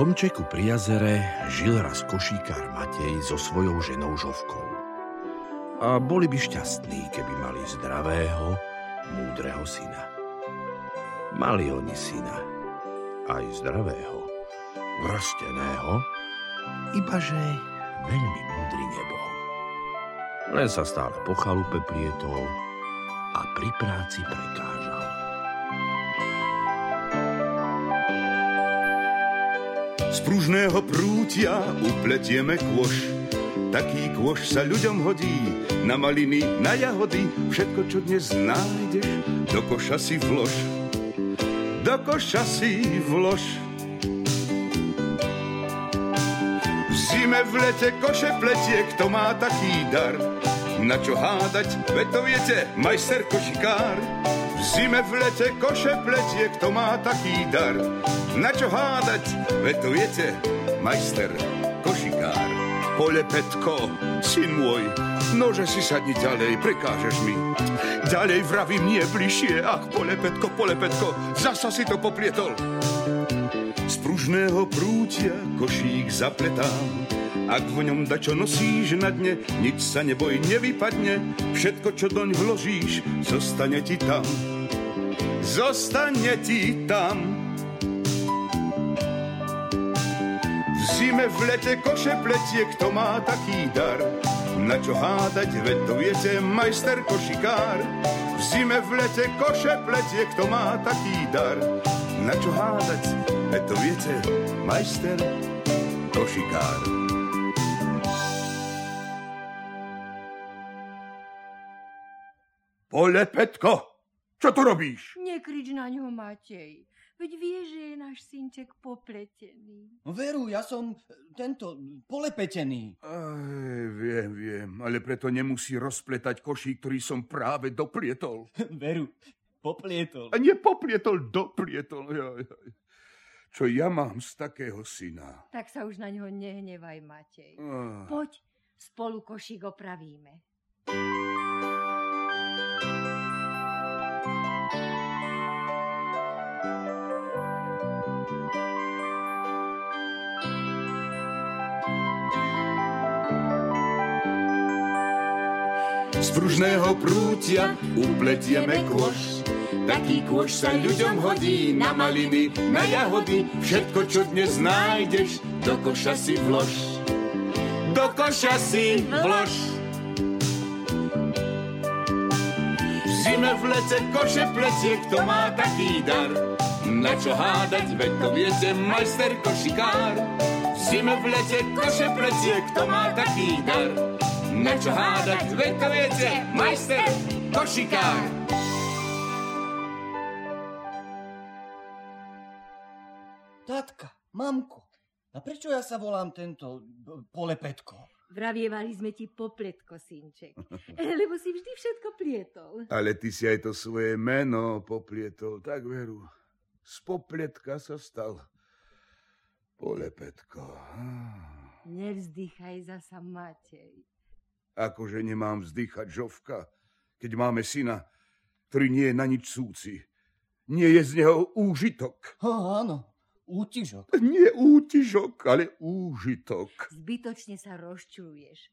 domčeku pri jazere žil raz košíkár Matej so svojou ženou Žovkou. A boli by šťastní, keby mali zdravého, múdreho syna. Mali oni syna, aj zdravého, vrsteného, ibaže veľmi múdry nebol. Len sa stále po chalupe plietol a pri práci prekážal. Z pružného prútia upletieme kôš. Taký kôš sa ľuďom hodí, na maliny, na jahody, všetko, čo dnes nájdeš, do koša si vlož. Do koša si vlož. V zime, v lete, koše pletie, kto má taký dar. Na čo hádať, veď to viete, majster košikár. Zime, v lete, koše pletie, kto má taký dar. Na čo hádať, veď to viete, majster košikár. Pole Petko, syn môj, nože si sadni ďalej, prekážeš mi. Ďalej vravím nie bližšie, ach, pole Petko, pole Petko, zasa si to poplietol. Z pružného prútia košík zapletám, ak v ňom dačo nosíš na dne, nič sa neboj, nevypadne, všetko, čo doň vložíš, zostane ti tam. Zostane ti tam. V zime, v lete, koše pletie, kto má taký dar. Na čo hádať, veď to viete, majster košikár. V zime, v lete, koše pletie, kto má taký dar. Na čo hádať, veď to viete, majster košikár. Pole, Petko, čo tu robíš? Nekrič na ňo, Matej. Veď vieš, že je náš synček popletený. No veru, ja som tento polepetený. Aj, viem, viem, ale preto nemusí rozpletať košík, ktorý som práve doplietol. Veru, poplietol. A nie poplietol, doplietol. Joj, joj. Čo ja mám z takého syna? Tak sa už na ňo nehnevaj, Matej. Ah. Poď, spolu košík opravíme. Z pružného prútia upletieme kôš. Taký kôš sa ľuďom hodí na maliny, na jahody. Všetko, čo dnes nájdeš, do koša si vlož. Do koša si vlož. V zime, v lete, koše pletie, kto má taký dar. Na čo hádať, veď to viete, majster košikár. V zime, v lete, koše pletie, kto má taký dar. Na čo hádať, veď to viete, majster košikár. Tatka, mamko, a prečo ja sa volám tento b- polepetko? Vravievali sme ti popletko, synček. Lebo si vždy všetko plietol. Ale ty si aj to svoje meno poplietol, tak veru. Z popletka sa stal polepetko. Nevzdychaj zasa, Matej. Akože nemám vzdychať žovka, keď máme syna, ktorý nie je na nič súci. Nie je z neho úžitok. Ha, áno, útižok. Nie útižok, ale úžitok. Zbytočne sa rozčuluješ.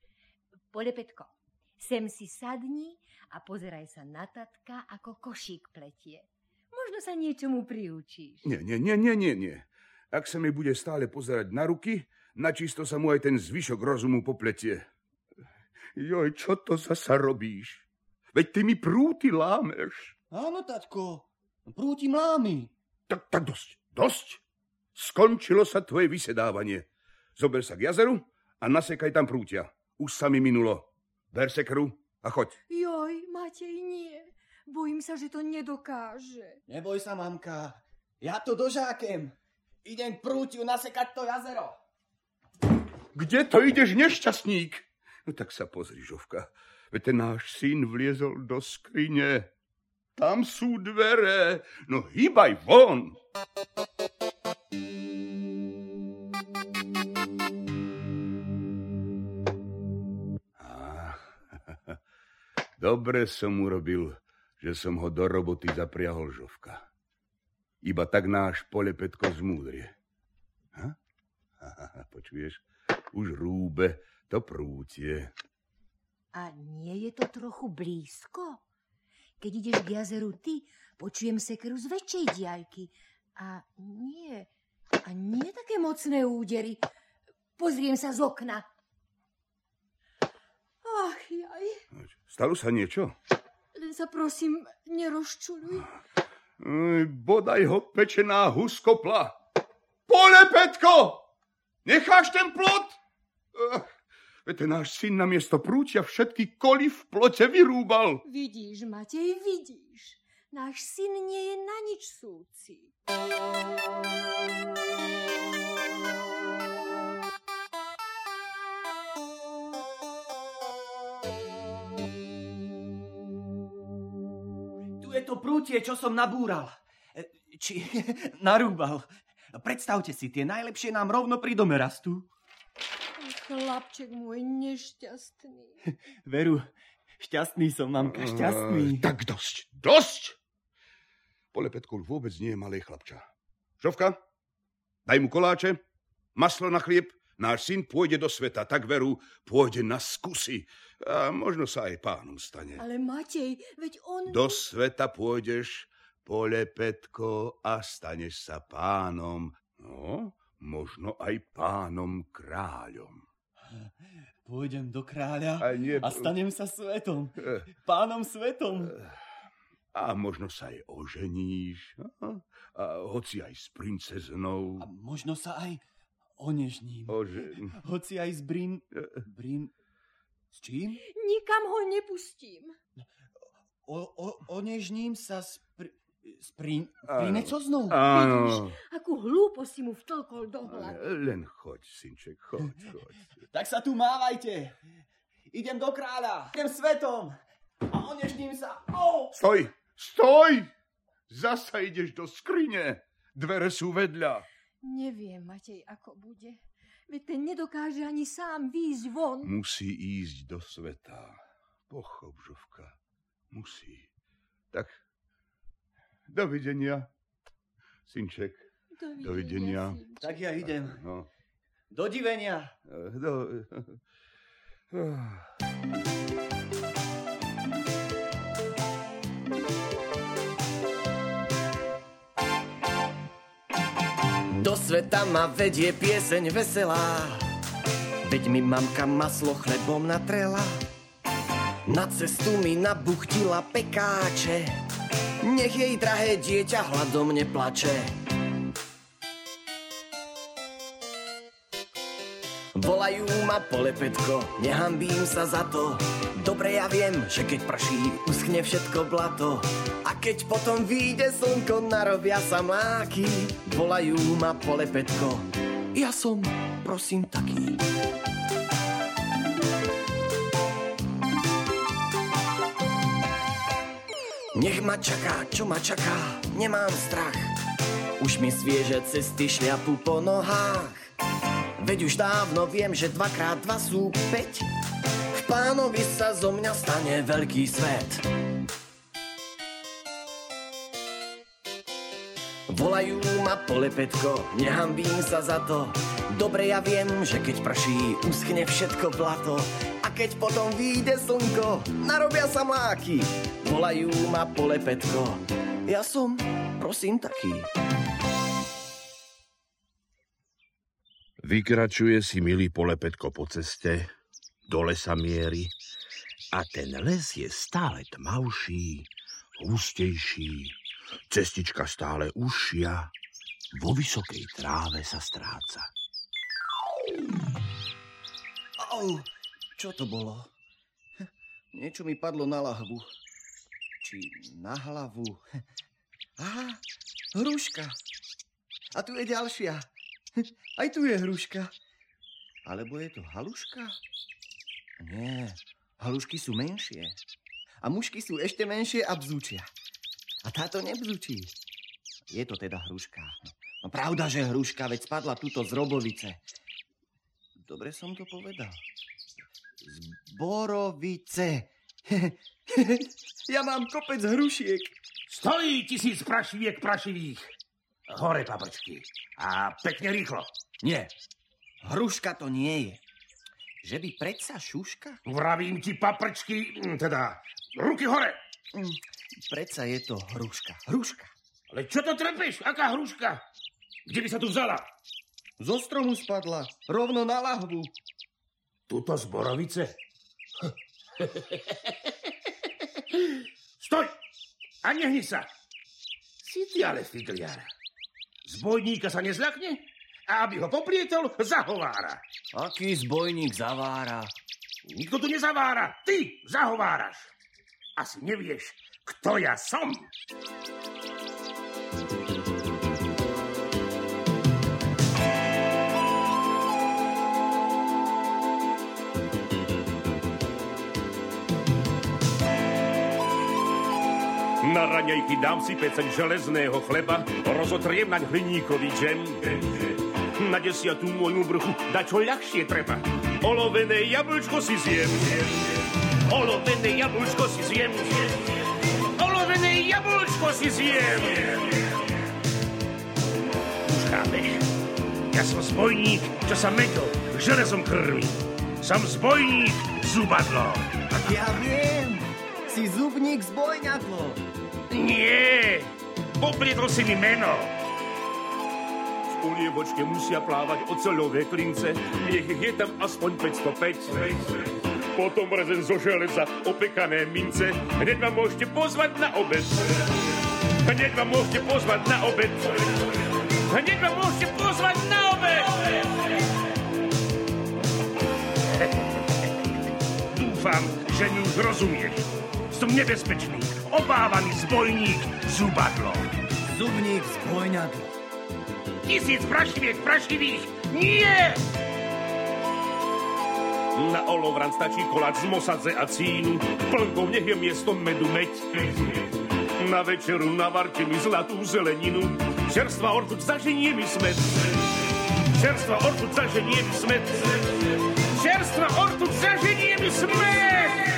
Polepetko, sem si sadni a pozeraj sa na tatka, ako košík pletie. Možno sa niečomu priučíš. Nie, nie, nie, nie, nie, nie. Ak sa mi bude stále pozerať na ruky, načisto sa mu aj ten zvyšok rozumu popletie. Joj, čo to zasa robíš? Veď ty mi prúty lámeš. Áno, tatko, prúti mlámy. Tak, tak dosť, dosť. Skončilo sa tvoje vysedávanie. Zober sa k jazeru a nasekaj tam prútia. Už sa mi minulo. Ber sekeru a choď. Joj, Matej, nie. Bojím sa, že to nedokáže. Neboj sa, mamka, ja to dožákem. Idem k prútiu nasekať to jazero. Kde to ideš, nešťastník? No tak sa pozri, Žovka. Veď ten náš syn vliezol do skrine. Tam sú dvere. No hýbaj von. Á, Dobre som urobil, že som ho do roboty zapriahol Žovka. Iba tak náš polepetko zmúdrie. Ha? Počuješ? Už rúbe to prútie. A nie je to trochu blízko? Keď ideš k jazeru ty, počujem sekeru z väčšej diaľky. A nie, a nie také mocné údery. Pozriem sa z okna. Ach, jaj. Stalo sa niečo? Len sa prosím, nerozčuluj. Bodaj ho pečená huskopla. Pole, Petko! Necháš ten plot? Ach, ten náš syn na miesto prúčia všetky koli v plote vyrúbal. Vidíš, Matej, vidíš. Náš syn nie je na nič súci. Tu je to prútie, čo som nabúral. E, Či narúbal. Predstavte si, tie najlepšie nám rovno pri dome rastú. Chlapček môj nešťastný. Veru, šťastný som, mamka, šťastný. Ej, tak dosť, dosť! Pole, Petko, už vôbec nie je malý chlapča. Žovka, daj mu koláče, maslo na chlieb, náš syn pôjde do sveta, tak veru, pôjde na skusy. A možno sa aj pánom stane. Ale Matej, veď on... Do sveta pôjdeš, pole Petko, a staneš sa pánom. No, možno aj pánom kráľom. Pôjdem do kráľa A nie- a stanem sa svetom. Pánom svetom. A možno sa aj oženíš, a, a hoci aj s princeznou. A možno sa aj onežním. Ožen... Hoci aj s Brin... Brin... S čím? Nikam ho nepustím. O, o, onežním sa s... Pri, s prin, Áno. prinecoznou? Áno. Akú hlúposť si mu vtlkol do hlavy. Len choď, synček, choď, choď. Tak sa tu mávajte. Idem do kráľa. Idem svetom. A onežním sa. Oh! Stoj, stoj! Zasa ideš do skrine. Dvere sú vedľa. Neviem, Matej, ako bude. Veď ten nedokáže ani sám výjsť von. Musí ísť do sveta. Pochop, Žovka. Musí. Tak, dovidenia, synček. Dovidenia. synček. Tak ja idem. No, Do divenia. eh, do... Do sveta ma vedie pieseň veselá, veď mi mamka maslo chlebom natrela. Na cestu mi nabuchtila pekáče, nech jej drahé dieťa hladom neplače. Volajú ma polepetko, nehambím sa za to. Dobre ja viem, že keď prší, uschne všetko blato. A keď potom vyjde slnko, narobia sa mláky. Volajú ma polepetko, ja som, prosím, taký. Nech ma čaká, čo ma čaká, nemám strach. Už mi svieže cesty šľapu po nohách. Veď už dávno viem, že dvakrát dva sú päť. V pánovi sa zo mňa stane veľký svet. Volajú ma polepetko, nehambím sa za to. Dobre ja viem, že keď prší, uschne všetko blato. Keď potom vyjde slnko, narobia sa mláky. Volajú ma polepetko, ja som, prosím, taký. Vykračuje si milý polepetko po ceste, do lesa miery a ten les je stále tmavší, hustejší, cestička stále užšia, vo vysokej tráve sa stráca. Au, čo to bolo? Niečo mi padlo na lahvu. Či na hlavu. Aha, hruška. A tu je ďalšia. Aj tu je hruška. Alebo je to haluška? Nie, halušky sú menšie. A mušky sú ešte menšie a bzučia. A táto nebzučí. Je to teda hruška. No pravda, že hruška, veď spadla tuto z robovice. Dobre som to povedal. Z borovice. ja mám kopec hrušiek. Stojí tisíc prašiviek prašivých. Hore, paprčky. A pekne rýchlo. Nie, Hruška to nie je. Že by predsa šuška? Vravím ti, paprčky, hm, teda, ruky hore. Mm, predsa je to hruška. Hruška. Ale čo to trepeš? Aká hruška? Kde by sa tu vzala? Zo stromu spadla, rovno na lahvu. Tuto z borovice? Stoj! A nehni sa! Si ty ale figliar. Zbojníka sa nezľakne? A aby ho poprietol, zahovára. Aký zbojník zavára? Nikto tu nezavára. Ty zahováraš. Asi nevieš, kto ja som. Na raňajky dám si peceň železného chleba, rozotriem naň hliníkový džem. Na desiatú môjmu bruchu da čo ľahšie treba. Olovené jablčko si zjem. Olovené jablčko si zjem. Olovené jablčko si zjem. Už chápeš? Ja som zbojník, čo sa medou, železom krví. Som zbojník, zubadlo. Ja viem, si zubník zbojňadlo. Nie, poplietol si mi meno. V polievočke musia plávať oceľové klince, nech je tam aspoň 505. Potom rezen zo železa, opekané mince, hneď ma môžete pozvať na obed. Hneď ma môžete pozvať na obed. Hneď ma môžete pozvať na obed. Dúfam, že mi už rozumieš. Som nebezpečný, obávaný zbojník Zubadlo. Zubník zbojňadlo. Tisíc prašiviek prašivých, nie! Na olovran stačí koláč z mosadze a cínu, plnkou nech je miesto medu meď. Na večeru navarte mi zlatú zeleninu, čerstva ortuť zaženie mi smet. Čerstva ortuť zaženie mi smet. Čerstva ortuť zaženie mi smet!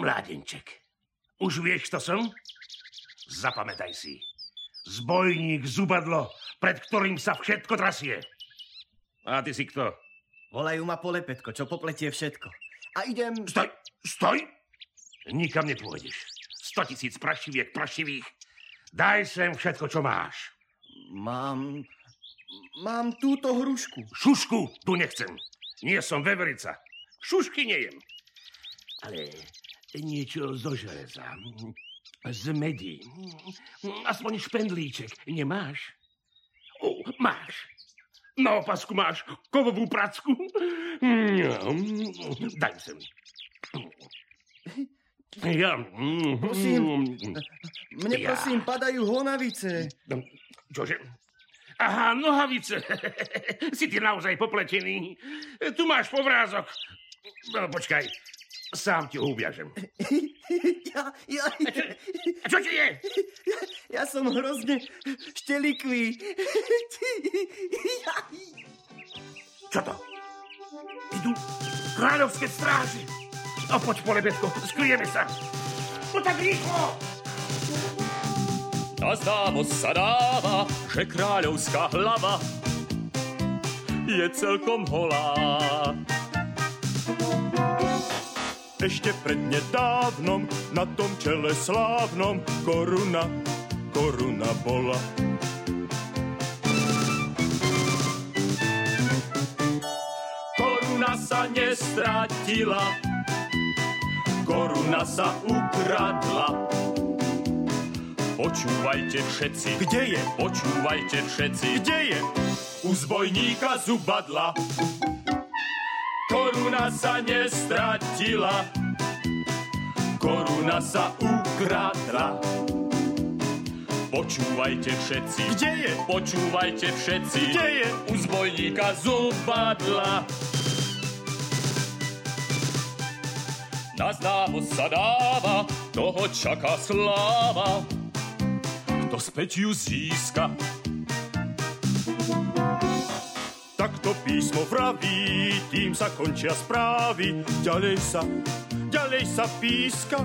Mládenček? Už vieš, kto som? Zapamätaj si. Zbojník Zubadlo, pred ktorým sa všetko trasie. A ty si kto? Volajú ma polepetko, čo popletie všetko. A idem... Stoj, stoj! Nikam nepôjdeš. Sto tisíc prašiviek prašivých. Daj sem všetko, čo máš. Mám... Mám túto hrušku. Šušku tu nechcem. Nie som veverica. Šušky nejem. Ale niečo zo železa. Z medí. Aspoň špendlíček. Nemáš? O, máš. Na opasku máš kovovú pracku. Daj sem. Ja. Prosím, mne Ja. prosím padajú honavice. Čože? Aha, nohavice. si ty naozaj popletený. Tu máš povrázok. No, počkaj, sám ti ho uviažem. Ja, ja, A čo ti je? ja, ja som hrozne štelikvý. Ja, Čo to? Idú kráľovské stráže. A poď, polebetko, skryjeme sa. No tak rýchlo! Nazdávo sa dáva, že kráľovská hlava je celkom holá. Ešte prednedávnom na tom čele slávnom koruna, koruna bola. Koruna sa nestratila, koruna sa ukradla. Počúvajte všetci, kde je? Počúvajte všetci, kde je? U zbojníka zubadla. Koruna sa nestratila, koruna sa ukradla. Počúvajte všetci, kde je? Počúvajte všetci, kde je? U zbojníka zubadla. Na známo sa dáva, toho čaká sláva kto späť ju získa. To písmo vraví, tým sa končia správy. Ďalej sa, ďalej sa píska,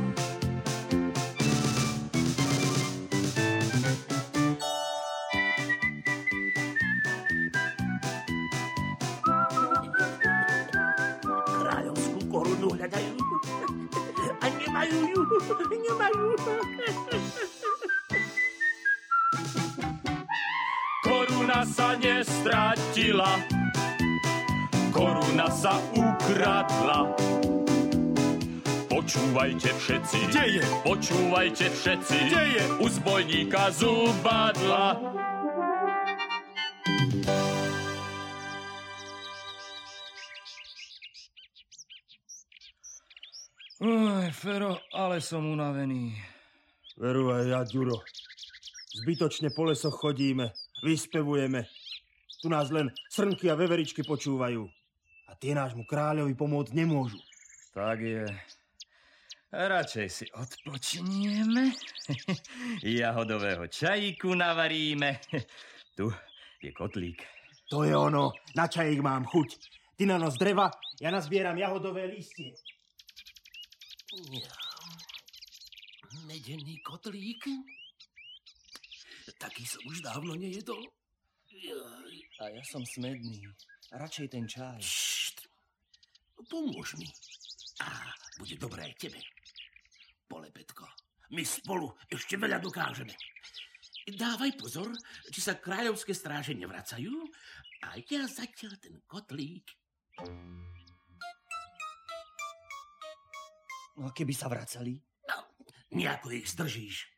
sa ukradla. Počúvajte všetci, kde je? Počúvajte všetci, kde je? U zbojníka zubadla. Oj, Fero, ale som unavený. Veru aj ja, Ďuro. Zbytočne po lesoch chodíme, vyspevujeme. Tu nás len srnky a veveričky počúvajú. Tie nášmu kráľovi pomôcť nemôžu. Tak je. Radšej si odpočinieme. Jahodového čajíku navaríme. Tu je kotlík. To je ono. Na čajík mám chuť. Ty na nos dreva, ja nazbieram jahodové listie. Medený kotlík? Taký som už dávno nejedol. A ja som smedný. Radšej ten čaj. Št. Pomôž mi. A bude dobré aj tebe. Polepetko, my spolu ešte veľa dokážeme. Dávaj pozor, či sa kráľovské stráže nevracajú a ja zatiaľ ten kotlík. No a keby sa vracali? No, nejako ich zdržíš.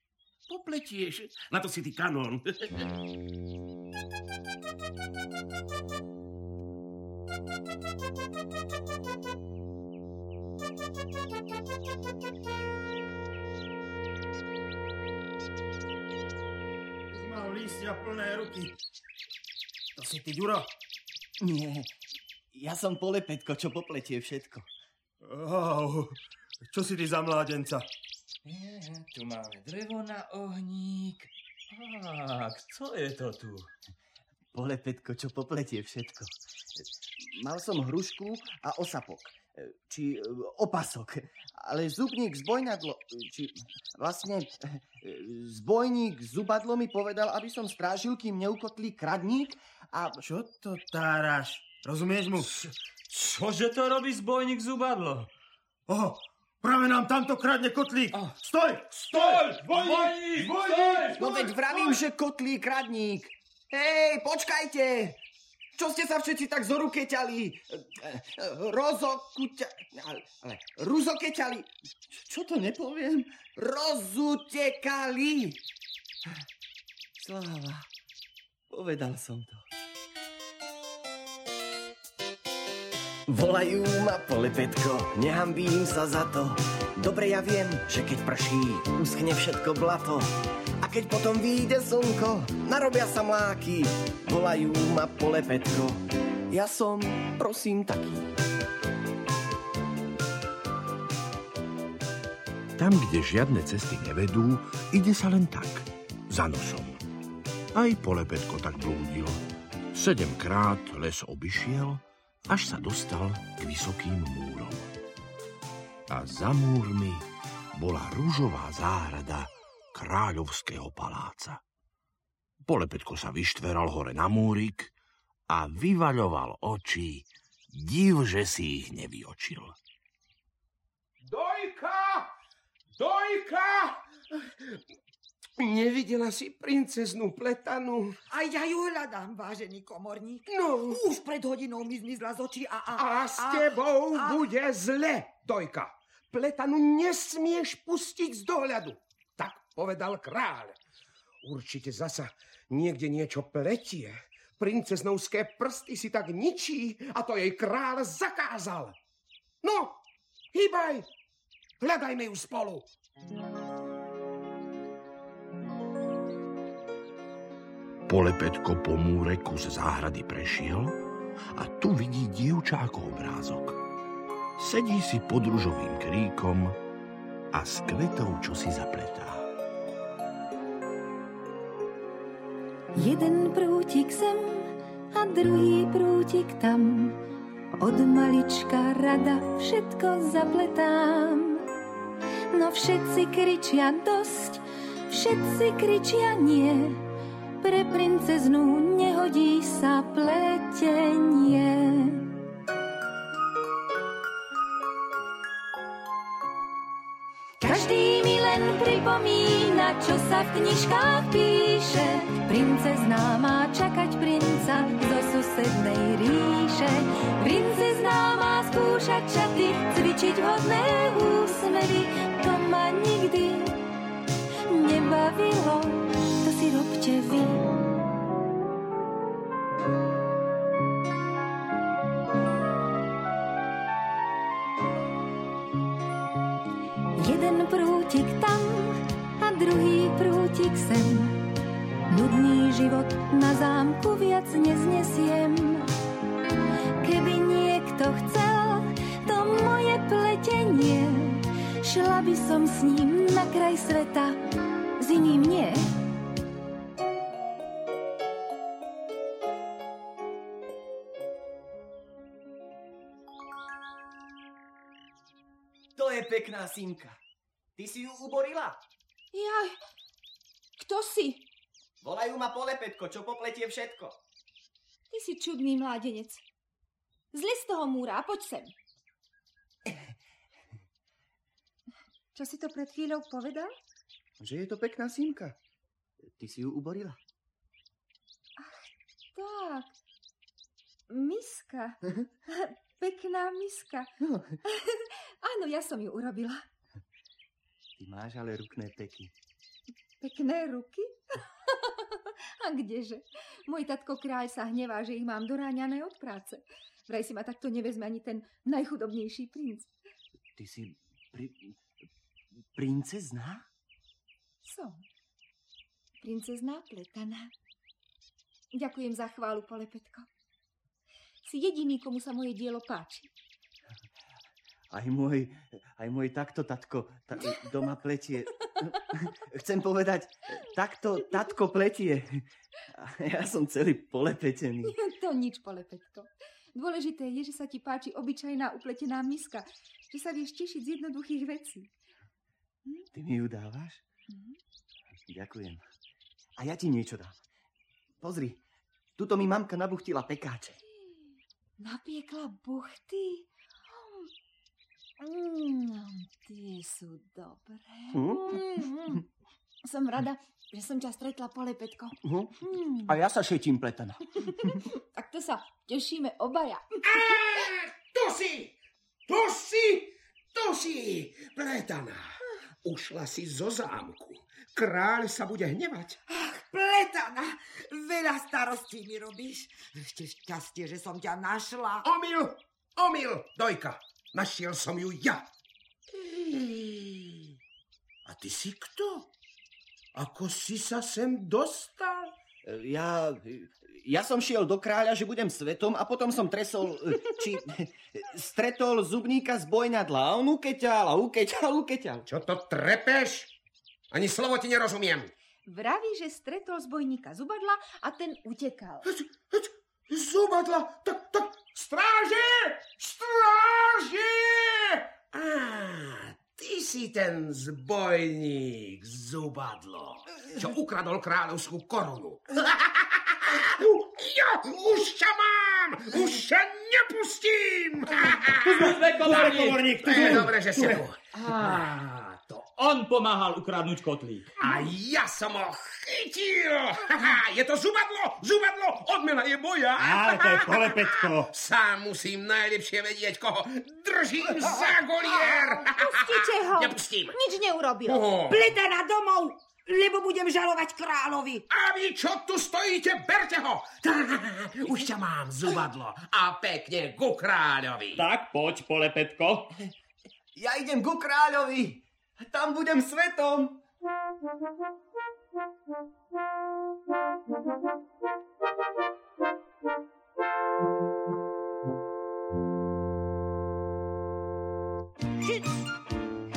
Popletieš, na to si ty kanón. Mám lístia plné ruky. To si ty, Ďuro? Nie, ja som polepetko, čo popletie všetko. Oh, čo si ty za mládenca? Je, tu máme drevo na ohník. A kto je to tu? Polepetko, čo popletie všetko. Mal som hrušku a osapok či opasok. Ale zubník zbojnadlo, či vlastne zbojník zubadlo mi povedal, aby som strážil, kým neukotlí kradník a... Čo to táraš? Rozumieš mu? Čože to robí zbojník zubadlo? Oho, práve nám tamto kradne kotlík. Oh. Stoj! Stoj! Zbojník! Zbojník! No veď vravím, že kotlík kradník. Hej, počkajte! Čo ste sa všetci tak zorukeťali? Rozokuťa... Ale, ale ruzokeťali... Čo to nepoviem? Rozutekali. Sláva, povedal som to. Volajú ma polepetko, nehambím sa za to. Dobre ja viem, že keď prší, uschne všetko blato. A keď potom vyjde slnko, narobia sa mláky, volajú ma polepetko. Ja som, prosím, taký. Tam, kde žiadne cesty nevedú, ide sa len tak, za nosom. Aj polepetko tak blúdil. Sedemkrát les obišiel, až sa dostal k vysokým múrom. A za múrmi bola rúžová záhrada, kráľovského paláca. Polepetko sa vyštveral hore na múrik a vyvaľoval oči, div, že si ich nevyočil. Dojka! Dojka! Nevidela si princeznú pletanu? A ja ju hľadám, vážený komorník. No. Už pred hodinou mi zmizla z očí a... A, a s tebou a, bude zle, Dojka. Pletanu nesmieš pustiť z dohľadu povedal kráľ. Určite zasa niekde niečo pletie. Princeznovské prsty si tak ničí a to jej kráľ zakázal. No, hýbaj, hľadajme ju spolu. Polepetko po múre kus záhrady prešiel a tu vidí dievča ako obrázok. Sedí si pod ružovým kríkom a s kvetou čo si zapletá. Jeden prútik sem, a druhý prútik tam. Od malička rada všetko zapletám. No všetci kričia dosť, všetci kričia nie. Pre princeznu nehodí sa pletenie. Pripomína, čo sa v knižkách píše. Princezná má čakať princa zo susednej ríše. Princezná má skúšať čaty, cvičiť hodné úsmevy. To ma nikdy nebavilo, to si robte vy. Na zámku viac neznesiem. Keby niekto chcel to moje pletenie, šla by som s ním na kraj sveta, s iným nie. To je pekná Simka. Ty si ju uborila? Jaj, kto si? Volajú ma Polepetko, čo popletie všetko. Ty si čudný mládenec. Zli z toho múra a poď sem. Čo si to pred chvíľou povedal? Že je to pekná Simka. Ty si ju uborila. Tak. Miska. Pekná miska. No. Áno, ja som ju urobila. Ty máš ale rukné peky. Pekné ruky? Kdeže? Môj tatko kráľ sa hnevá, že ich mám doráňané od práce. Vraj si ma takto nevezme ani ten najchudobnejší princ. Ty si pri... princezná? Som. Princezná pletaná. Ďakujem za chválu, Polepetko. Si jediný, komu sa moje dielo páči. Aj môj, aj môj takto tatko ta, doma pletie. Chcem povedať, takto tatko pletie. Ja som celý polepetený. To nič, Polepetko. Dôležité je, že sa ti páči obyčajná upletená miska. Že sa vieš tešiť z jednoduchých vecí. Ty mi ju dávaš? Mhm. Ďakujem. A ja ti niečo dám. Pozri, tuto mi mamka nabuchtila pekáče. Napiekla buchty? Mm, tie sú dobré. Hm? Mm, som rada, že som ťa stretla, Polepetko. Hm? Mm. A ja sa šetím pletaná. Tak to sa tešíme obaja. Tu si! Tu si! Tu si! Pletaná. Ušla si zo zámku. Kráľ sa bude hnevať. Pletaná, veľa starostí mi robíš. Ešte šťastie, že som ťa našla. Omyl! Omyl, Dojka. Našiel som ju ja. Ej, A ty si kto? Ako si sa sem dostal? Ja, ja som šiel do kráľa, že budem svetom a potom som tresol, či stretol zubníka z bojňadla a on ukeťal a ukeťal, ukeťal. Čo to trepeš? Ani slovo ti nerozumiem. Vraví, že stretol zbojníka zubadla a ten utekal. Zubadla, tak, tak, stráži! Stráži! Á, ty si ten zbojník, zubadlo, čo ukradol kráľovskú korunu. Ja už ťa mám! Už ťa nepustím! sme, komorník. tu je dobre, že si tu. Á, to on pomáhal ukradnúť kotlík. A ja som ho chytil! Je to zubadlo! Zubadlo! Odmena je moja! Á, to je polepetko. Sám musím najlepšie vedieť, koho držím za golier! Pustite ho! Nepustím! Nič neurobil. Oh. Pletana domov, lebo budem žalovať kráľovi. A vy čo tu stojíte, berte ho! Už ťa mám, zubadlo. A pekne ku kráľovi. Tak poď, polepetko. Ja idem ku kráľovi. Tam budem svetom. Šic,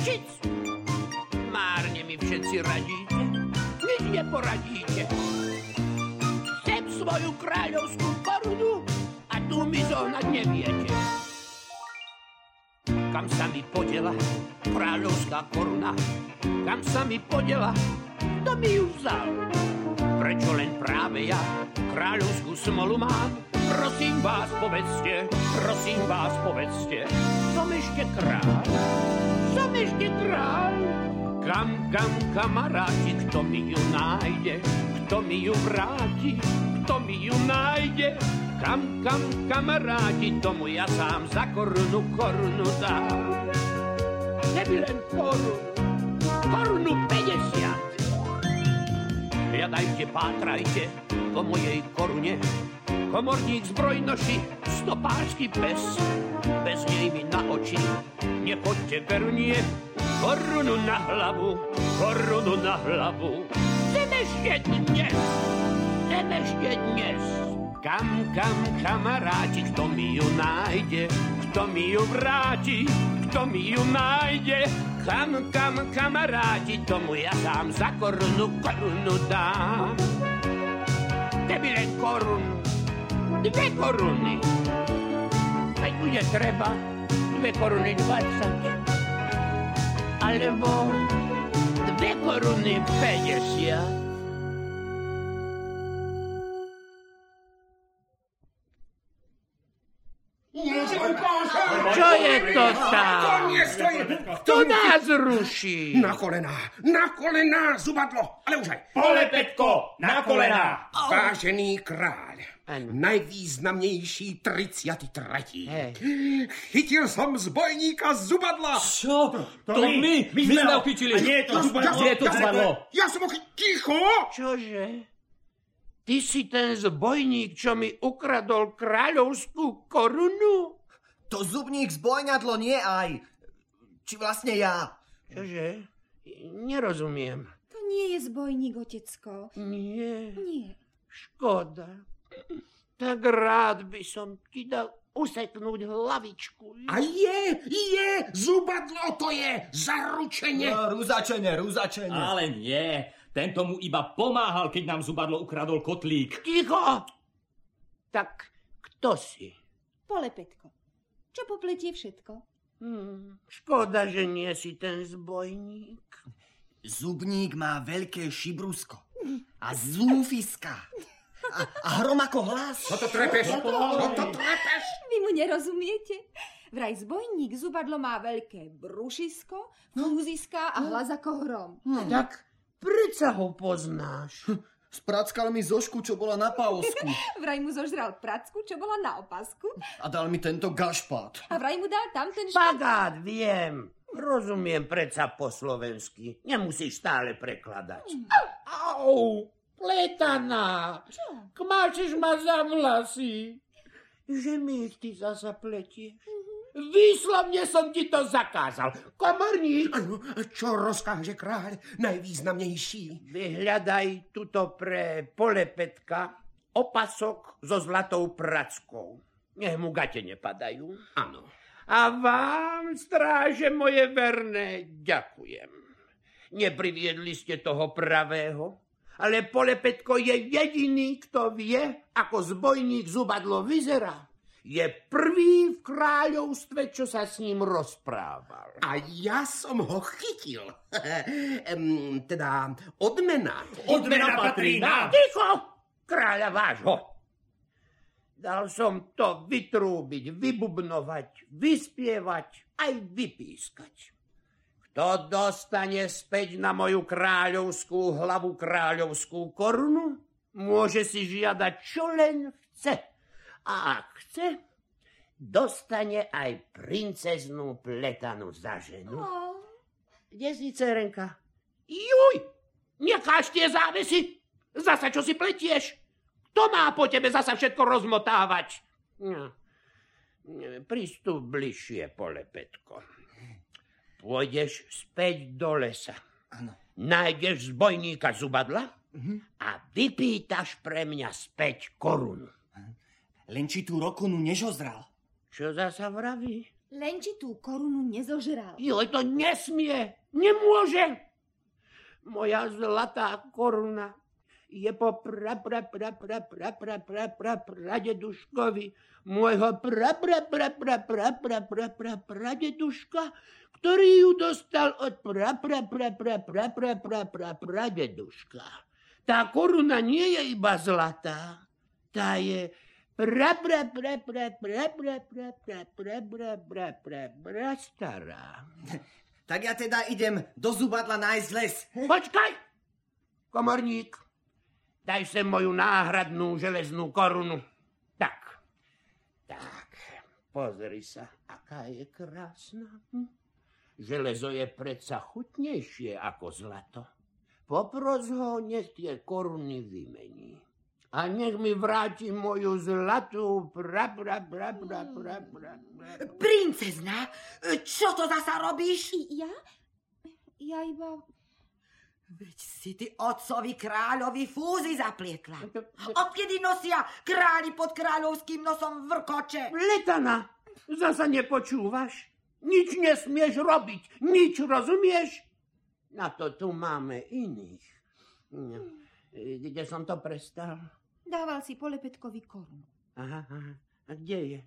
šic. Márne mi všetci radíte. Nič neporadíte. Chcem svoj moju kráľovskú korunu a tu mi zohnať neviete. Kam sa mi podela kráľovská koruna? Kam sa mi podela? Kto mi ju vzal? Prečo len práve ja kráľovskú smolu mám? Prosím vás, povedzte, prosím vás, povedzte, som ešte kráľ, som ešte kráľ. Kam, kam, kamaráti, kto mi ju nájde, kto mi ju vráti, kto mi ju nájde, kam, kam, kamaráti, tomu ja sám za korunu, korunu dám. Neby len korunu, korunu 50. Hľadajte, pátrajte po mojej korune, komorník zbrojnoši, stopársky pes, bez nej mi na oči, nechoďte verunie, korunu na hlavu, korunu na hlavu. Chcem ešte dnes, chcem ešte dnes. Kam, kam, kamaráti, kto mi ju nájde, kto mi ju vráti, kto mi ju nájde. Kam, kam, kamaráti, tomu ja sám za korunu, korunu dám. Teby len korunu, dve koruny. Aj bude treba dve koruny dvadsať. Alebo dve koruny päťdesiat. Čo je to tam? To nie stojí. Nás ruší? Na kolená, na kolená, zubadlo, ale už aj. Pole Petko, na kolená. Vážený kráľ, najvýznamnejší 33. Chytil som zbojníka zubadla. Čo? To my? My sme ho chytili. A nie je to zubadlo. Nie je to zubadlo. Ja som ho ticho. Čože? Ty si ten zbojník, čo mi ukradol kráľovskú korunu? To zubník zbojňadlo nie aj. Či vlastne ja. Čože? Nerozumiem. To nie je zbojník, otecko. Nie. Nie. Škoda. Tak rád by som ti dal useknúť hlavičku. A je, je, zubadlo to je, zaručenie. No, rúzačenie, rúzačenie. Ale nie. Tento mu iba pomáhal, keď nám zubadlo ukradol kotlík. Ticho! Tak kto si? Pole Petko. Čo popletie všetko? Hmm, škoda, že nie si ten zbojník. Zubník má veľké šibrusko. A zúfiska. A, a hrom ako hlas. Čo to trepeš? Čo to trepeš? Vy mu nerozumiete. Vraj zbojník zubadlo má veľké brušisko, fúziska a hlas ako hrom. Tak predsa ho poznáš. Sprackal mi zošku, čo bola na paosku. Vraj mu zožral pracku, čo bola na opasku. A dal mi tento gašpát. A vraj mu dal tam ten Špagát, viem. Rozumiem predsa po slovensky. Nemusíš stále prekladať. Au, pletaná. Čo? Kmáčeš ma za vlasy. Že mi ich ty zasa pletieš. Výslovne som ti to zakázal. Komorník. Áno, čo rozkáže kráľ, najvýznamnejší. Vyhľadaj tuto pre polepetka opasok so zlatou prackou. Nech mu gate nepadajú. Áno. A vám, stráže moje verné, ďakujem. Nepriviedli ste toho pravého, ale Polepetko je jediný, kto vie, ako zbojník zubadlo vyzerá. Je prvý v kráľovstve, čo sa s ním rozprával. A ja som ho chytil. Em, teda odmena. Odmena patrí nám. Ticho, kráľa vášho. Dal som to vytrúbiť, vybubnovať, vyspievať, aj vypískať. Kto dostane späť na moju kráľovskú hlavu kráľovskú korunu, môže si žiadať, čo len chce. A ak chce, dostane aj princeznú pletanu za ženu. Kde si, cerenka? Juj, necháš tie závesy? Zasa čo si pletieš? Kto má po tebe zasa všetko rozmotávať? No. Prístup bližšie, polepetko. Pôjdeš späť do lesa. Áno. Nájdeš zbojníka zubadla a vypýtaš pre mňa späť korunu. Len či tú rokunu nežozral. Čo zasa vraví? Len či tú korunu nezožral. Joj, to nesmie, nemôže. Moja zlatá koruna je po pra, pra, pra, pra, pra, pra, pra, pra, pradeduškovi, môjho pra, pra, pra, pra, pra, pra, pra, pra, pradeduška, ktorý ju dostal od pra, pra, pra, pra, pra, pra, pra, pra, pradeduška. Tá koruna nie je iba zlatá, tá je stará. Tak ja teda idem do zubadla nájsť les. Počkaj! Komorník, daj sem moju náhradnú železnú korunu. Tak, tak, pozri sa, aká je krásna. Železo je predsa chutnejšie ako zlato. Popros ho, nech tie koruny vymení. A nech mi vráti moju zlatú pra, pra, pra, pra, pra, pra, pra. Princezna, čo to zasa robíš? Ja? Ja iba... Veď si ty otcovi kráľovi fúzy zaplietla. Odkedy nosia králi pod kráľovským nosom vrkoče? Letana, zasa nepočúvaš? Nič nesmieš robiť, nič rozumieš? Na to tu máme iných. No, Kde som to prestal? Dával si polepetkovi korunu. Aha, aha. A kde je?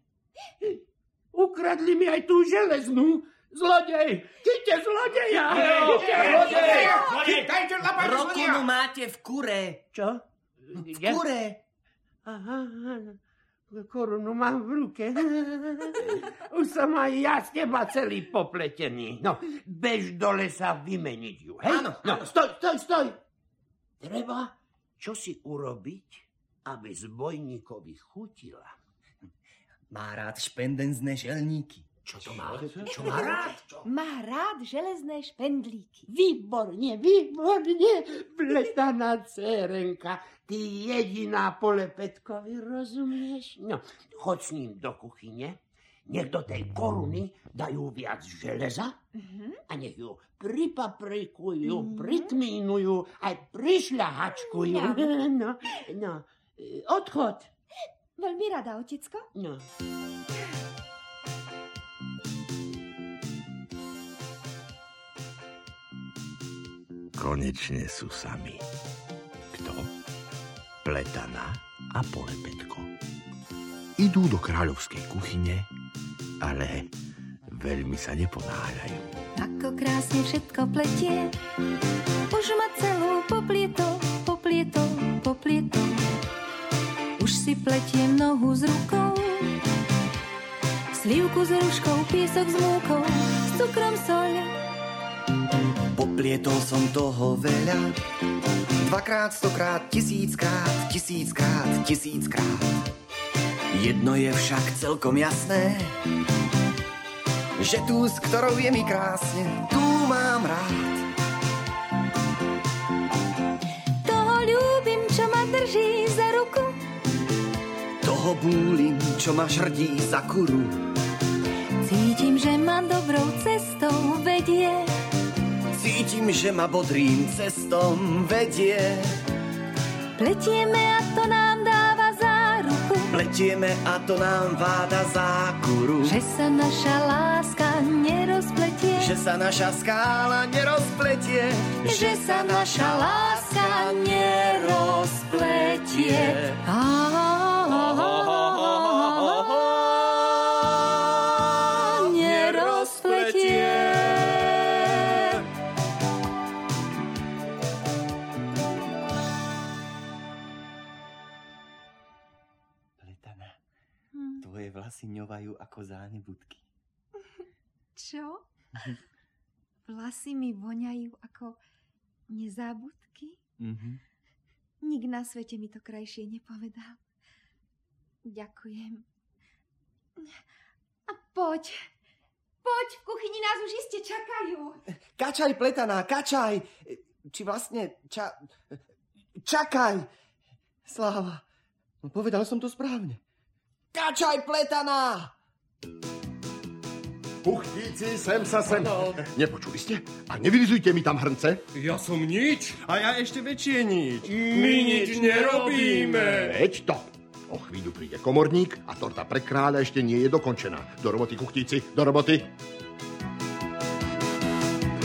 Ukradli mi aj tú železnú. Zlodej! Chyťte zlodeja! Dajte Rokonu máte v kure. Čo? V kure. Aha, aha. Korunu mám v ruke. Už som aj ja z teba celý popletený. No, bež do lesa vymeniť ju, hej? Áno, no, stoj, stoj, stoj. Treba čo si urobiť, aby zbojníkovi chutila. Má rád špendenzné želníky. Čo to má? Čo má rád? Má rád železné špendlíky. Výborne, výborne, bletaná cérenka. Ty jediná polepetkovi, rozumieš? No, choď s ním do kuchyne, nech do tej koruny dajú viac železa a nech ju pripaprikujú, Mhm. pritmínujú, aj prišľahačkujú. No, no, e, odchod. Veľmi rada, otecko. No. Konečne sú sami. Kto? Pletana a polepetko. Idú do kráľovskej kuchyne, ale veľmi sa neponáhľajú. Ako krásne všetko pletie, už ma celú poplietol, poplietol, poplietol. Si pletiem nohu s rukou, slivku s ruškou, piesok s múkou, s cukrom soľ. Poplietol som toho veľa. Dvakrát, stokrát, tisíckrát, tisíckrát, tisíckrát. Jedno je však celkom jasné, že tú, s ktorou je mi krásne, tú mám rád. Toho ľúbim, čo ma drží Toho búlim, čo ma šrdí za kuru. cítim, že ma dobrou cestou vedie. Cítim, že ma bodrým cestom vedie. Pletieme a to nám dáva záruku, Pletieme a to nám váda zákuru. že sa naša láska nerozpletie. Že sa naša skála nerozpletie. že sa naša láska nerozpletie. Nerozpletie. Tvoje vlasy ňovajú ako zánebudky. Čo? Vlasy mi voňajú ako nezábudky? Mhm. Nik na svete mi to krajšie nepovedal. Ďakujem. A poď. Poď, v kuchyni nás už iste čakajú. Kačaj, pletaná, kačaj! Či vlastne, ča... Čakaj! Sláva, no povedal som to správne. Kačaj, pletaná! Puchtíci, sem sa sem. Nepočuli ste? A nevylizujte mi tam hrnce. Ja som nič. A ja ešte väčšie nič. My nič nerobíme. Veď to. O chvíľu príde komorník a torta pre kráľa ešte nie je dokončená. Do roboty, kuchtíci, do roboty.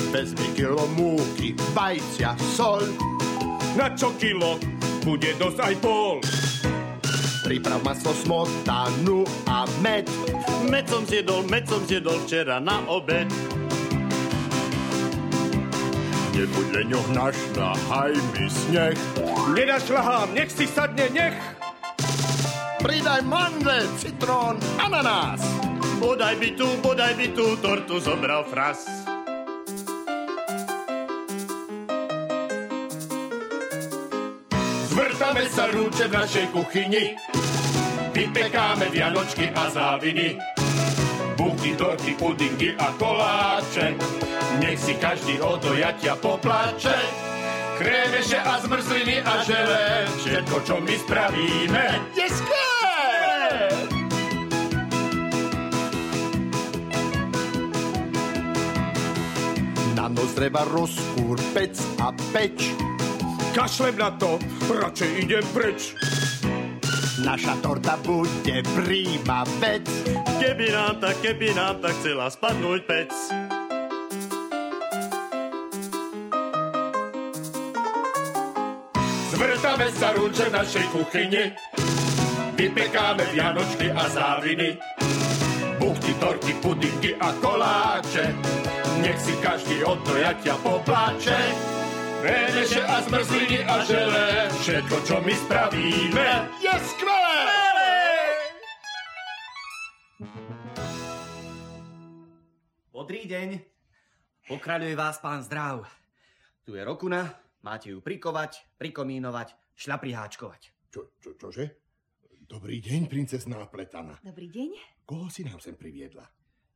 Vezmi kilo múky, vajcia, sol. Na čo kilo? bude dosť aj pol. Priprav maslo, smotanu a med. Med som zjedol, med som zjedol včera na obed. Nebuď leňoch náš, nahaj mi sneh. Nenašľahám, nech si sadne, nech. Pridaj mandle, citrón, ananás. Bodaj by tu, bodaj by tu, tortu zobral fras. Zvrtáme sa rúče v našej kuchyni, vypekáme vianočky a záviny. Buchty, torty, pudingy a koláče, nech si každý od dojatia popláče. Krémeše a zmrzliny a žele, všetko, čo my spravíme, je! Na noc treba rozkúr, pec a peč. Kašlem na to, radšej idem preč. Naša torta bude príma vec. Keby nám tak, keby nám tak chcela spadnúť pec. Zvrtáme sa rúče v našej kuchyni, vypekáme vianočky a záviny. Buchty, torty, pudingy a koláče, nech si každý od dojatia popláče. Veneše a zmrzliny a žele, všetko, čo my spravíme, je skvelé! Dobrý deň. Pokraľuje vás pán zdrav. Tu je rokuna, máte ju prikovať, prikomínovať, šľapriháčkovať. Čo, čo, čože? Dobrý deň, princesná pletana. Dobrý deň. Koho si nám sem priviedla?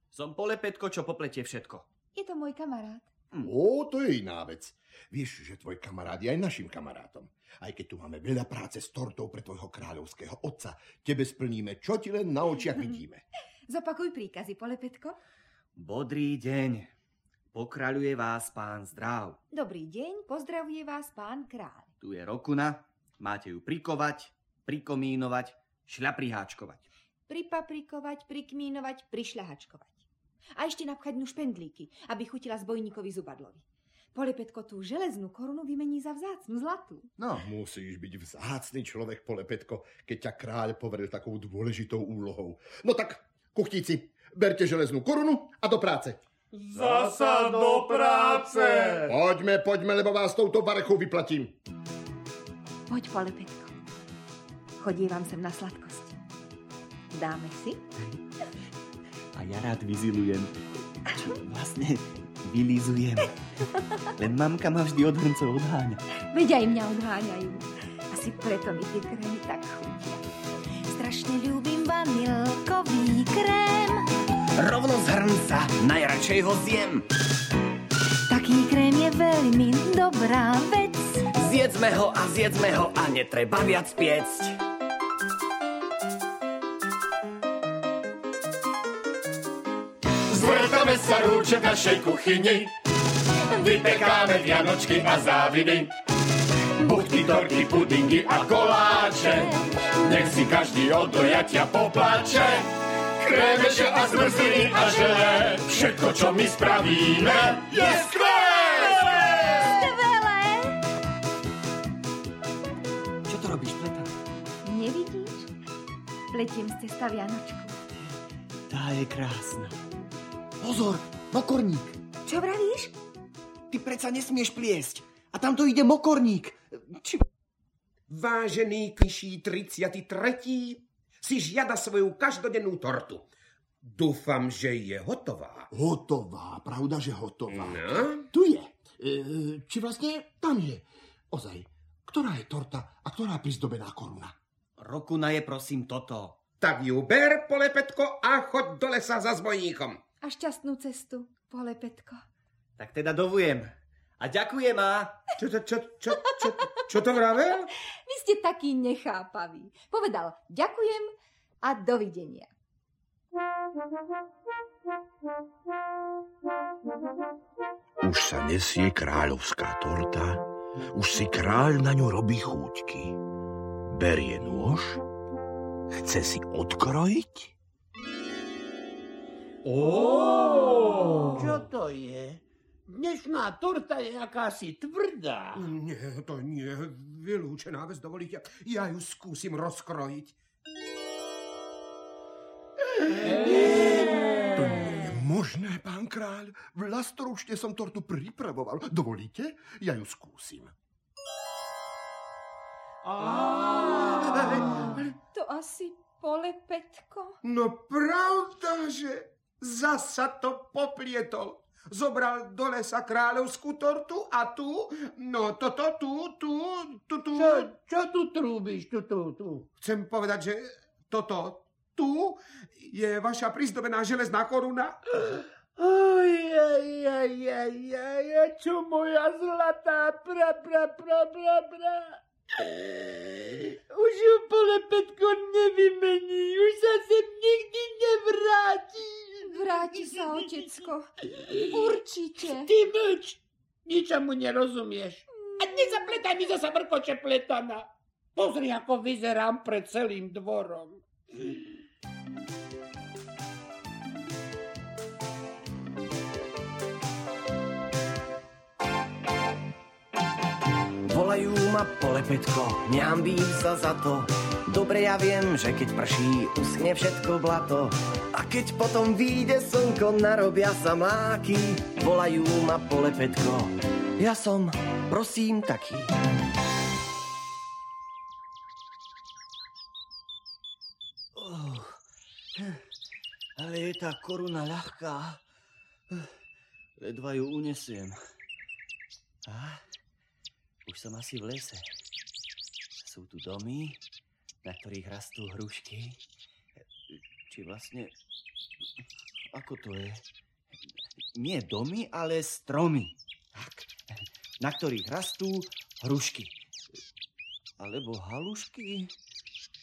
Som polepetko, čo popletie všetko. Je to môj kamarát. O, to je iná vec. Vieš, že tvoj kamarát je aj našim kamarátom. Aj keď tu máme veľa práce s tortou pre tvojho kráľovského otca, tebe splníme, čo ti len na očiach vidíme. Zopakuj príkazy, Polepetko. Bodrý deň. Pokraľuje vás pán zdrav. Dobrý deň, pozdravuje vás pán kráľ. Tu je rokuna, máte ju prikovať, prikomínovať, šľapriháčkovať. Pripaprikovať, prikmínovať, prišľahačkovať. A ešte napchať špendlíky, aby chutila zbojníkovi zubadlovi. Polepetko tú železnú korunu vymení za vzácnu zlatú. No, musíš byť vzácný človek, Polepetko, keď ťa kráľ poveril takou dôležitou úlohou. No tak, kuchtíci, berte železnú korunu a do práce. Zasa do práce! Poďme, poďme, lebo vás touto barechou vyplatím. Poď, Polepetko. Chodívam sem na sladkosti. Dáme si? A ja rád vyzilujem. Či vlastne vylizujem. Len mamka ma vždy od hrncov odháňa. Veď aj mňa odháňajú. Asi preto mi tie krémy tak chutia. Strašne ľúbim vanilkový krém. Rovno z hrnca, najradšej ho zjem. Taký krém je veľmi dobrá vec. Zjedzme ho a zjedzme ho a netreba viac piecť. Zvrtáme sa rúče v našej kuchyni, vypekáme vianočky a záviny. Buchty, torty, pudingy a koláče, nech si každý od dojatia popláče. Krémeše a zmrzliny a žele, všetko, čo my spravíme, je skvelé! Skvelé! Čo to robíš, pleta? Nevidíš? Pletiem z cesta Vianočku. Tá je krásna. Pozor, mokorník. Čo vravíš? Ty predsa nesmieš pliesť. A tamto ide mokorník. Či... Vážený kniší 33. si žiada svoju každodennú tortu. Dúfam, že je hotová. Hotová, pravda, že hotová. No? Tu je. E, či vlastne tam je. Ozaj, ktorá je torta a ktorá prizdobená koruna? Rokuna je prosím toto. Tak ju ber, polepetko, a choď do lesa za zbojníkom. A šťastnú cestu, Polepetko. Tak teda dovujem. A ďakujem a... Čo to, čo, čo, čo, čo to vravel? Vy ste takí nechápaví. Povedal ďakujem a dovidenia. Už sa nesie kráľovská torta, už si kráľ na ňu robí chúťky. Berie nôž, chce si odkrojiť? Oh. Čo to je? Dnešná torta je akási tvrdá. Nie, to nie. Vylúčená vec, dovolíte. Ja ju skúsim rozkrojiť. To nie je možné, pán kráľ. Vlastoročne som tortu pripravoval. Dovolíte? Ja ju skúsim. To asi polepetko? No pravda, že zasa to poplietol. Zobral do lesa kráľovskú tortu a tu, no toto tu, tu, tu, tu. Čo, čo tu trúbiš, tu, tu, tu? Chcem povedať, že toto tu je vaša prizdobená železná koruna. Oj, aj, aj, aj, aj, aj, čo moja zlatá pra, pra, pra, pra, pra. Už ju polepetko nevymení, už sa sem nikdy nevráti. Vráti sa, otecko. Určite. Ty mlč, ničomu nerozumieš. A nezapletaj mi zasa vrkoče pletana. Pozri, ako vyzerám pred celým dvorom. Volajú ma polepetko, nehambím sa za to. Dobre ja viem, že keď prší, uschne všetko blato. A keď potom vyjde slnko, narobia sa mláky. Volajú ma polepetko, ja som, prosím, taký. Ale je tá koruna ľahká. Ledva ju unesiem. A? Už som asi v lese. Sú tu domy, na ktorých rastú hrušky. Či vlastne... Ako to je? Nie domy, ale stromy. Tak. Na ktorých rastú hrušky. Alebo halušky.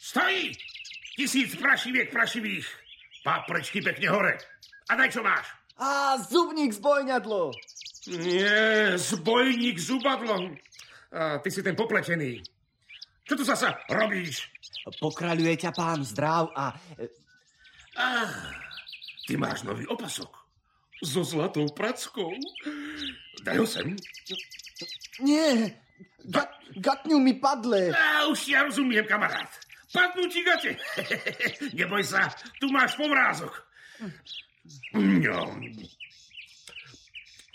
Stojí! Tisíc prašiviek prašivých. Páprečky pekne hore. A daj, čo máš. A zubník zbojňadlo. Nie, zbojník zubadlom. A ty si ten poplečený. Čo tu zasa robíš? Pokraľuje ťa pán zdrav a... Ah, ty máš nový opasok. So zlatou prackou. Daj ho sem. Nie, ga, gatňu mi padle. A už ja rozumiem, kamarát. Padnú ti gate. Neboj sa, tu máš povrázok. No.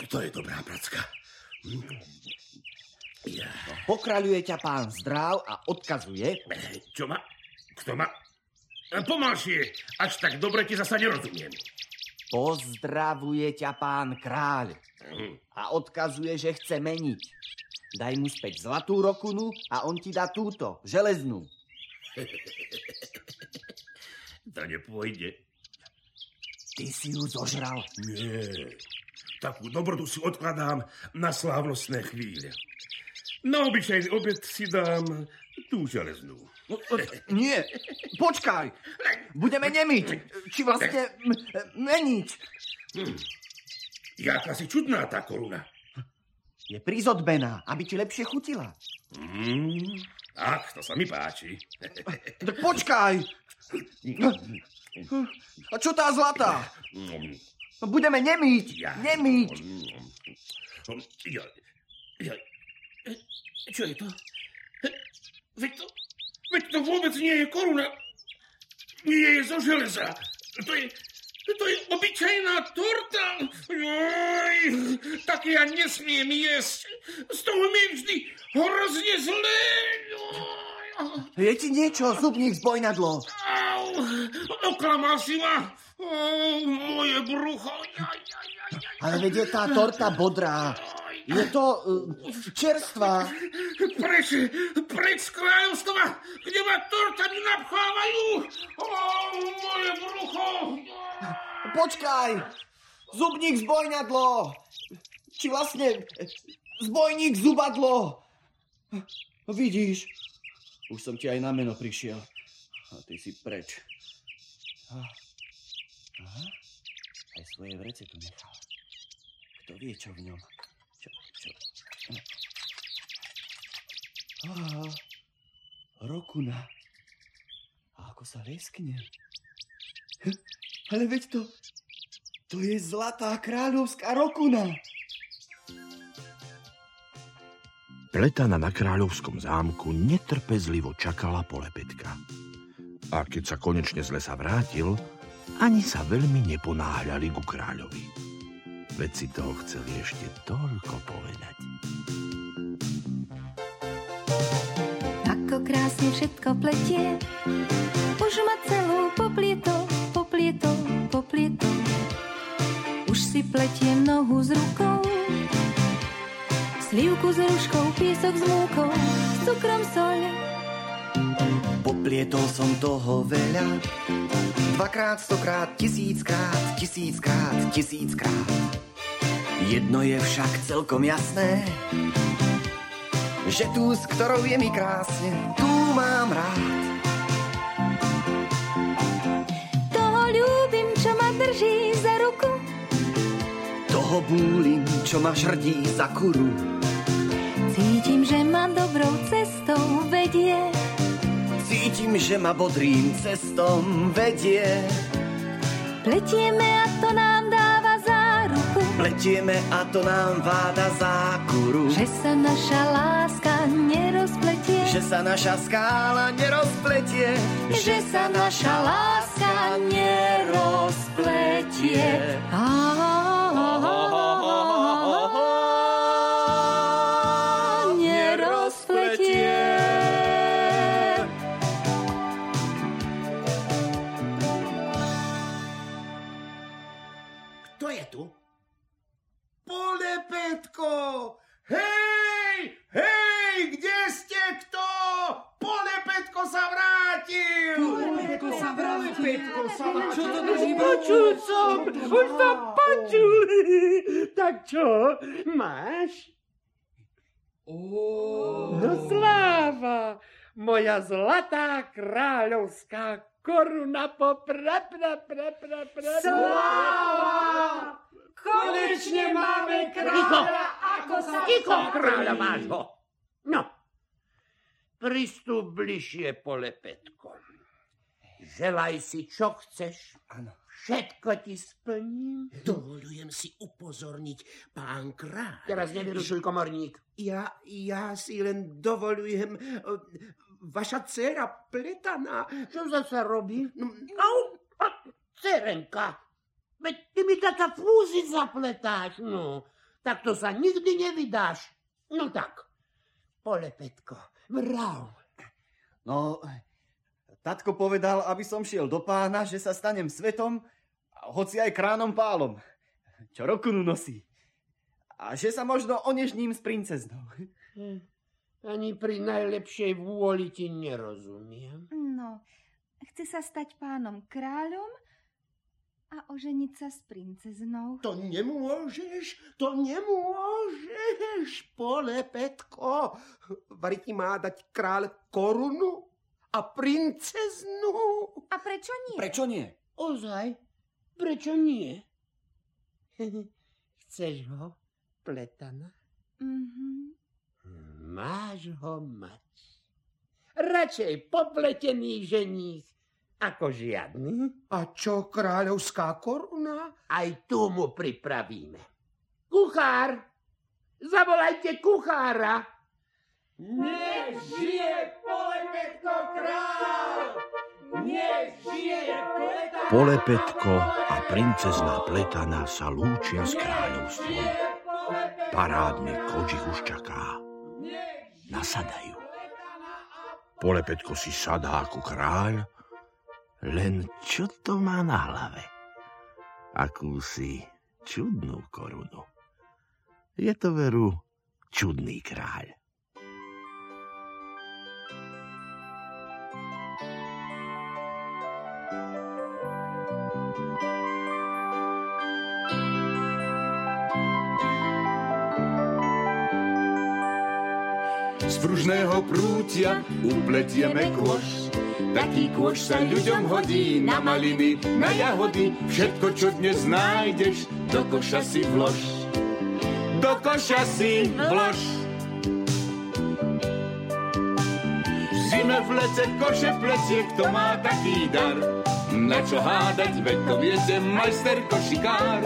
To je dobrá pracka. Pokraľuje ťa pán zdrav a odkazuje... Čo ma? Kto ma? Pomalšie, až tak dobre ti zasa nerozumiem. Pozdravuje ťa pán kráľ a odkazuje, že chce meniť. Daj mu späť zlatú rokunu a on ti dá túto, železnú. To nepôjde. Ty si ju zožral. Nie. Takú dobrotu si odkladám na slávnostné chvíle. Na obyčajný obed si dám tú železnú. Nie, počkaj. Budeme nemiť. Či vlastne meniť. Hm. Jaká si čudná tá koruna. Je prizodbená, aby ti lepšie chutila. Mm, ach, to sa mi páči. Tak počkaj. A čo tá zlatá? Budeme nemiť. Ja. Nemiť. Ja, ja, čo je to? Veď to, veď to vôbec nie je koruna. Nie je zo železa. To je, to je obyčajná torta. Joj, tak ja nesmiem jesť. Z toho mi je vždy hrozne zlé. Je ti niečo, zubník zbojnadlo. Au, oklamal si ma. Au, moje brucho. Ja, ja, ja, ja. Ale veď je tá torta bodrá. Je to uh, čerstvá. Preč, preč z kráľovstva, kde ma tortami napchávajú. Ó, moje brucho. Počkaj. Zubník zbojňadlo. Či vlastne zbojník zubadlo. Vidíš, už som ti aj na meno prišiel. A ty si preč. Aha. Aj svoje vrece tu nechal. Kto vie, čo v ňom? Á, Rokuna. A ako sa leskne. Ale veď to, to je zlatá kráľovská Rokuna. Pletana na kráľovskom zámku netrpezlivo čakala polepetka. A keď sa konečne z lesa vrátil, ani sa veľmi neponáhľali ku kráľovi. Veď si toho chceli ešte toľko povedať. Ako krásne všetko pletie, už ma celú poplieto, poplieto, poplieto. Už si pletiem nohu s rukou, slivku s ruškou, piesok s múkou, s cukrom soľ. Poplietol som toho veľa, dvakrát, stokrát, tisíckrát, tisíckrát, tisíckrát. Jedno je však celkom jasné, že tu, s ktorou je mi krásne, tu mám rád. Toho ľúbim, čo ma drží za ruku, Toho búlim, čo ma žrdí za kuru. cítim, že ma dobrou cestou vedie. Cítim, že ma bodrým cestom vedie. Pletieme a to nám dáva záruku, Pletieme a to nám váda zákuru. že sa naša láska nerozpletie. Že sa naša skála nerozpletie. že sa naša láska nerozpletie. Nerozpletie. Čo to drží? Počul som, už sa počuli. Tak čo, máš? No sláva, moja zlatá kráľovská koruna po pre, pre, pre, pre, pre. Sláva! Konečne máme kráľa, ako sa Ticho, kráľa vášho. No, pristup bližšie, polepetko. Želaj si, čo chceš. Áno. Všetko ti splním. Dovolujem si upozorniť, pán kráľ. Teraz nevyrušuj, komorník. Ja, ja si len dovolujem... e, Vaša dcera Pletana... Čo zase robí? No, Au, a, cerenka. Veď ty mi taká fúzy zapletáš, no. Tak to sa nikdy nevydáš. No tak, polepetko, vrav. No, tatko povedal, aby som šiel do pána, že sa stanem svetom, hoci aj kránom pálom, čo rokunu nosí. A že sa možno onežním s princeznou. Hm, Ani pri najlepšej vôli ti nerozumiem. No, chce sa stať pánom kráľom a oženiť sa s princeznou. To nemôžeš, to nemôžeš, polepetko. Vari ti má dať kráľ korunu a princeznu. A prečo nie? Prečo nie? Ozaj? Prečo nie? Chceš ho, pletana? Mhm. Máš ho mať. Radšej popletený ženích ako žiadny. A čo kráľovská koruna? Aj tu mu pripravíme. Kuchár! Zavolajte kuchára! Nech žije polepetko kráľ! Nech žije pletana! Polepetko a princezná Pletana sa lúčia s kráľovstvom. Parádny kočich už čaká. Nasadajú. Polepetko si sadá ako kráľ, len čo to má na hlave? Akúsi čudnú korunu. Je to veru čudný kráľ. Z pružného prútia upletieme kôš. Taký kôš sa ľuďom hodí na maliny, na jahody. Všetko, čo dnes nájdeš, do koša si vlož. Do koša si vlož. V zime v lete koše pletie, kto má taký dar. Na čo hádať, veď to viete, majster košikár.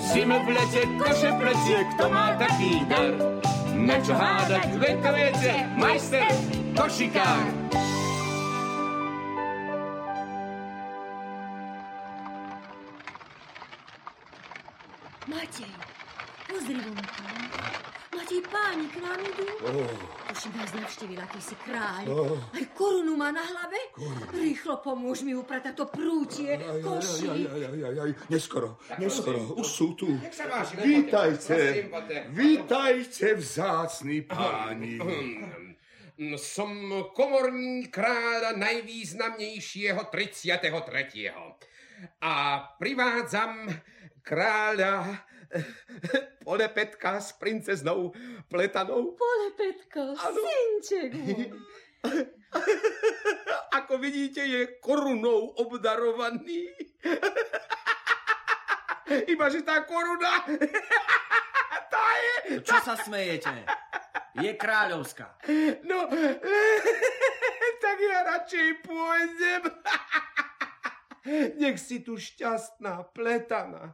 V zime v lete koše pletie, kto má taký dar. Na čo hádať, veď to viete, majster, košikár. Matej, pozri vonku. Matej, páni k nám idú. Oh. Už nás navštívil akýsi kráľ. Oh. Aj korunu má na hlave. Rýchlo pomôž mi upratať to prútie, koši. Aj, aj, aj, aj, aj, neskoro, neskoro, už sú tu. Vítajte, vítajte, vzácni páni. Mm, Som komorník kráľa najvýznamnejšieho 33. A privádzam kráľa Polepetka s princeznou Pletanou. Polepetko, synček môj. Ako vidíte, je korunou obdarovaný. Iba, že tá koruna, tá je... Čo sa smejete? Je kráľovská. No, tak ja radšej pôjdem. Nech si tu šťastná pletana.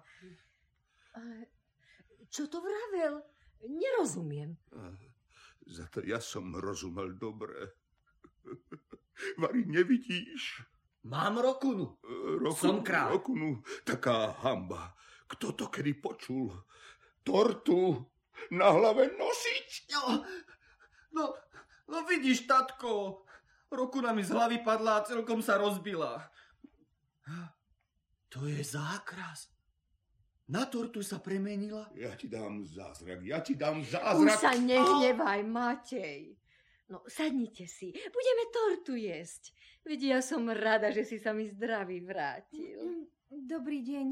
Ale Čo to vravel? Nerozumiem. Za to ja som rozumel dobre. Vary, nevidíš? Mám rokunu. Roku, Som kráľ. Rokunu, taká hamba. Kto to kedy počul? Tortu na hlave nosiť? No, no, no vidíš, tatko, rokuna mi z hlavy padla a celkom sa rozbila. To je zákras. Na tortu sa premenila. Ja ti dám zázrak, ja ti dám Už zázrak. sa nehnevaj, Matej. No, sadnite si. Budeme tortu jesť. Veď ja som rada, že si sa mi zdravý vrátil. Dobrý deň,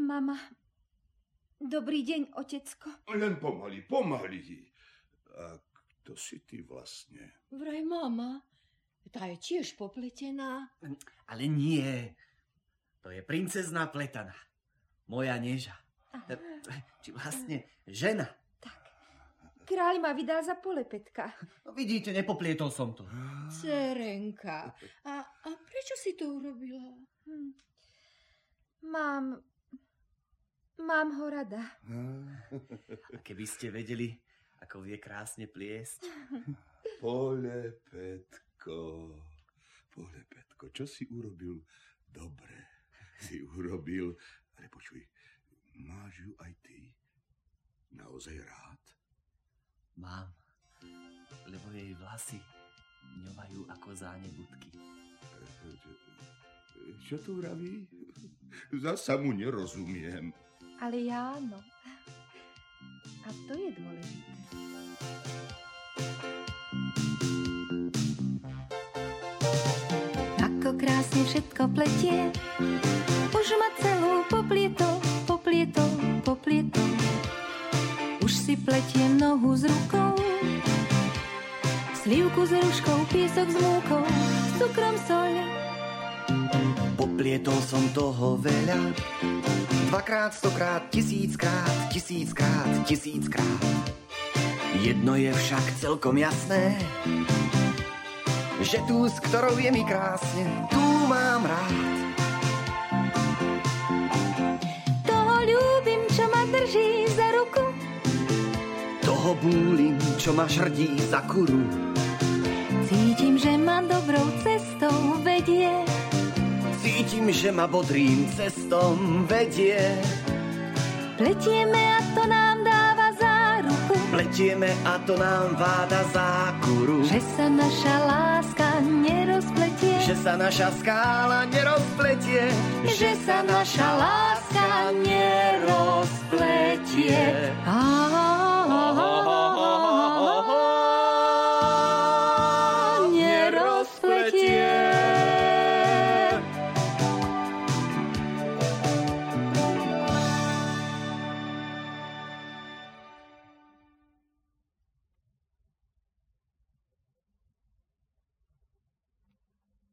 mama. Dobrý deň, otecko. Len pomaly, pomaly. A kto si ty vlastne? Vraj mama, tá je tiež popletená. Ale nie. To je princezná pletana. Moja neža. Či vlastne žena. Kráľ ma vydal za polepetka. No vidíte, nepoplietol som to. Cerenka, a, a prečo si to urobila? Hm. Mám... Mám ho rada. A keby ste vedeli, ako vie krásne pliesť. Polepetko, Polepetko, čo si urobil dobre? Si urobil, ale počuj, máš ju aj ty naozaj rád? Mám, lebo jej vlasy ňovajú ako zánebudky. Čo to vraví? Zasa mu nerozumiem. Ale ja áno. A to je dôležité. Krásne všetko pletie, už ma celú poplietol, poplietol, poplietol. Už si pletiem nohu s rukou, slivku s ruškou, piesok s múkou, s cukrom soľ. Poplietol som toho veľa, dvakrát, stokrát, tisíckrát, tisíckrát, tisíckrát. Jedno je však celkom jasné, že tú, s ktorou je mi krásne, tú mám rád. Toho ľúbim, čo ma drží za ruku, Toho búlim, čo ma žrdí za kuru. cítim, že ma dobrou cestou vedie. Cítim, že ma bodrým cestom vedie. Pletieme a to nám dáva záruku, Pletieme a to nám váda zákuru. že sa naša láska nerozpletie. Že sa naša skála nerozpletie. že sa naša láska nerozpletie.